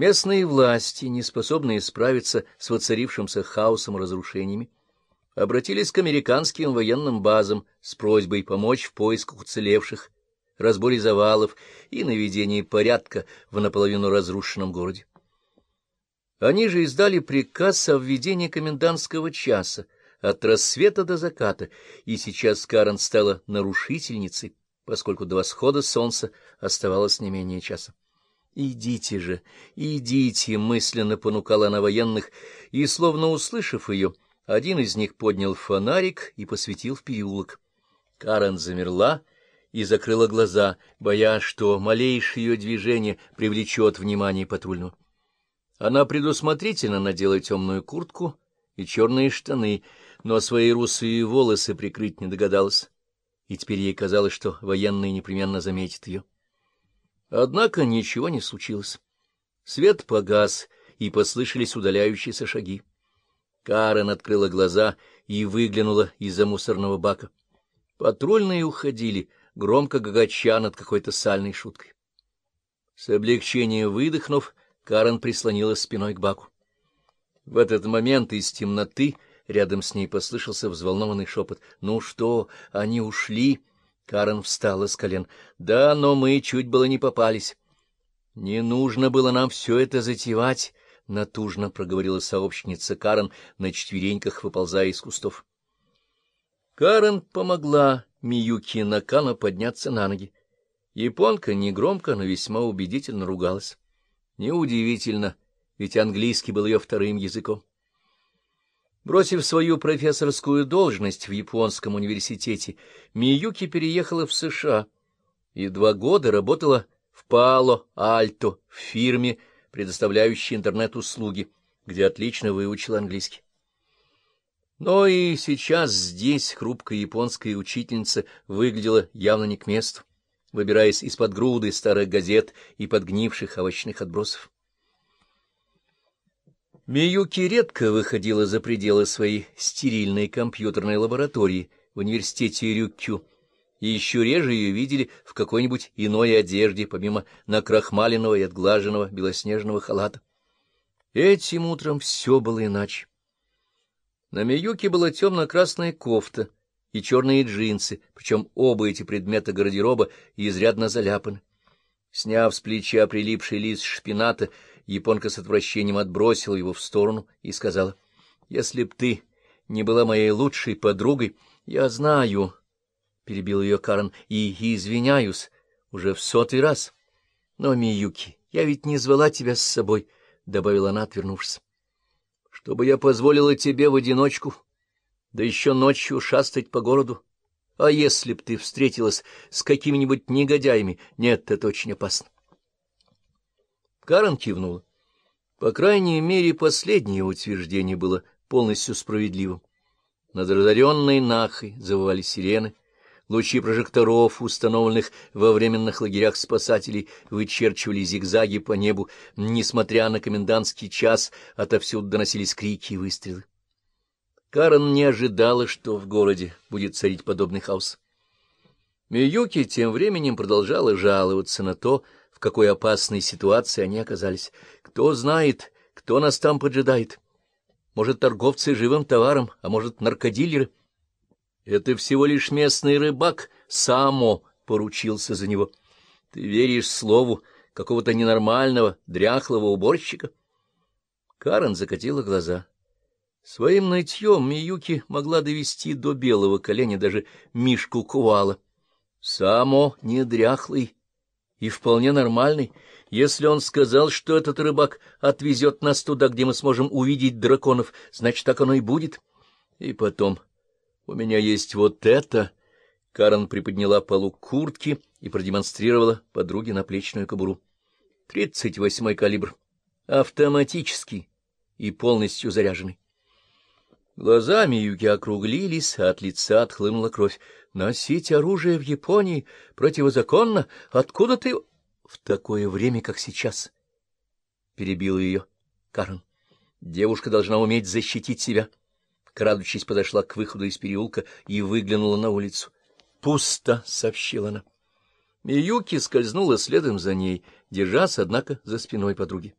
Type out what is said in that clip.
Местные власти, не способные справиться с воцарившимся хаосом и разрушениями, обратились к американским военным базам с просьбой помочь в поисках уцелевших, разборе завалов и наведении порядка в наполовину разрушенном городе. Они же издали приказ о введении комендантского часа от рассвета до заката, и сейчас Карен стала нарушительницей, поскольку до восхода солнца оставалось не менее часа. «Идите же, идите!» — мысленно понукала она военных, и, словно услышав ее, один из них поднял фонарик и посветил в переулок. Карен замерла и закрыла глаза, боясь, что малейшее ее движение привлечет внимание патрульного. Она предусмотрительно надела темную куртку и черные штаны, но свои русые волосы прикрыть не догадалась, и теперь ей казалось, что военные непременно заметят ее. Однако ничего не случилось. Свет погас, и послышались удаляющиеся шаги. Карен открыла глаза и выглянула из-за мусорного бака. Патрульные уходили, громко гагача над какой-то сальной шуткой. С облегчением выдохнув, Карен прислонилась спиной к баку. В этот момент из темноты рядом с ней послышался взволнованный шепот. — Ну что, они ушли? Карен встала с колен. — Да, но мы чуть было не попались. — Не нужно было нам все это затевать, — натужно проговорила сообщница Карен, на четвереньках выползая из кустов. Карен помогла Миюки Накана подняться на ноги. Японка негромко, но весьма убедительно ругалась. Неудивительно, ведь английский был ее вторым языком. Бросив свою профессорскую должность в японском университете, Миюки переехала в США и два года работала в Пало-Альто в фирме, предоставляющей интернет-услуги, где отлично выучила английский. Но и сейчас здесь хрупкая японская учительница выглядела явно не к месту, выбираясь из-под груды старых газет и подгнивших овощных отбросов. Миюки редко выходила за пределы своей стерильной компьютерной лаборатории в университете Рюкю, и еще реже ее видели в какой-нибудь иной одежде, помимо накрахмаленного и отглаженного белоснежного халата. Этим утром все было иначе. На Миюке была темно-красная кофта и черные джинсы, причем оба эти предмета гардероба изрядно заляпаны. Сняв с плеча прилипший лист шпината, Японка с отвращением отбросила его в сторону и сказала, — Если б ты не была моей лучшей подругой, я знаю, — перебил ее Карен, — и, извиняюсь уже в сотый раз. Но, Миюки, я ведь не звала тебя с собой, — добавила она, отвернувшись. — Чтобы я позволила тебе в одиночку, да еще ночью шастать по городу. А если б ты встретилась с какими-нибудь негодяями? Нет, это очень опасно. Карен кивнула. По крайней мере, последнее утверждение было полностью справедливым. Над разоренной нахой завывали сирены, лучи прожекторов, установленных во временных лагерях спасателей, вычерчивали зигзаги по небу, несмотря на комендантский час, отовсюду доносились крики и выстрелы. Карен не ожидала, что в городе будет царить подобный хаос. Миюки тем временем продолжала жаловаться на то, какой опасной ситуации они оказались. Кто знает, кто нас там поджидает. Может, торговцы живым товаром, а может, наркодилеры. Это всего лишь местный рыбак, Само поручился за него. Ты веришь слову какого-то ненормального, дряхлого уборщика? Карен закатила глаза. Своим нытьем Миюки могла довести до белого коленя даже Мишку Кувала. Само не дряхлый, и вполне нормальный, если он сказал, что этот рыбак отвезет нас туда, где мы сможем увидеть драконов, значит, так оно и будет. И потом, у меня есть вот это... Карен приподняла полу куртки и продемонстрировала подруге наплечную кобуру. Тридцать восьмой калибр, автоматический и полностью заряженный. Глазами Юки округлились, а от лица отхлынула кровь. Носить оружие в Японии противозаконно? Откуда ты... В такое время, как сейчас. Перебил ее Карен. Девушка должна уметь защитить себя. Крадучись, подошла к выходу из переулка и выглянула на улицу. «Пусто», — сообщила она. Миюки скользнула следом за ней, держась, однако, за спиной подруги.